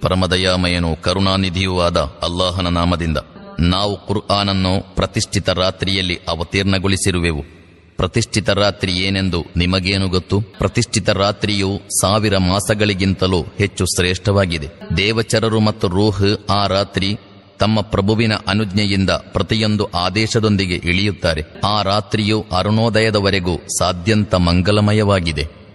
ಪರಮದಯಾಮಯನು ಕರುಣಾನಿಧಿಯೂ ಆದ ಅಲ್ಲಾಹನ ನಾಮದಿಂದ ನಾವು ಕುರ್ಆನನ್ನು ಪ್ರತಿಷ್ಠಿತ ರಾತ್ರಿಯಲ್ಲಿ ಅವತೀರ್ಣಗೊಳಿಸಿರುವೆವು. ಪ್ರತಿಷ್ಠಿತ ರಾತ್ರಿ ಏನೆಂದು ನಿಮಗೇನು ಗೊತ್ತು? ಪ್ರತಿಷ್ಠಿತ ರಾತ್ರಿಯು ಸಾವಿರ ಮಾಸಗಳಿಗಿಂತಲೂ ಹೆಚ್ಚು ಶ್ರೇಷ್ಠವಾಗಿದೆ. ದೇವಚರರು ಮತ್ತು ರೂಹ್ ಆ ರಾತ್ರಿ ತಮ್ಮ ಪ್ರಭುವಿನ ಅನುಜ್ಞೆಯಿಂದ ಪ್ರತಿಯೊಂದು ಆದೇಶದೊಂದಿಗೆ ಇಳಿಯುತ್ತಾರೆ. ಆ ರಾತ್ರಿಯು ಅರುಣೋದಯದವರೆಗೂ ಸಾಧ್ಯಂತ ಮಂಗಲಮಯವಾಗಿದೆ.